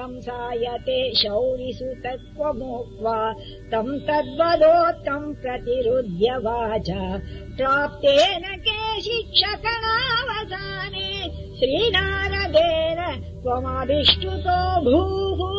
यते शौरिषु तत्त्वमुक्त्वा तम् तद्वदोक्तम् प्रतिरुध्यवाच। प्राप्तेन के शिक्षकणावसाने श्रीनारदेन त्वमभिष्टुतो भूः।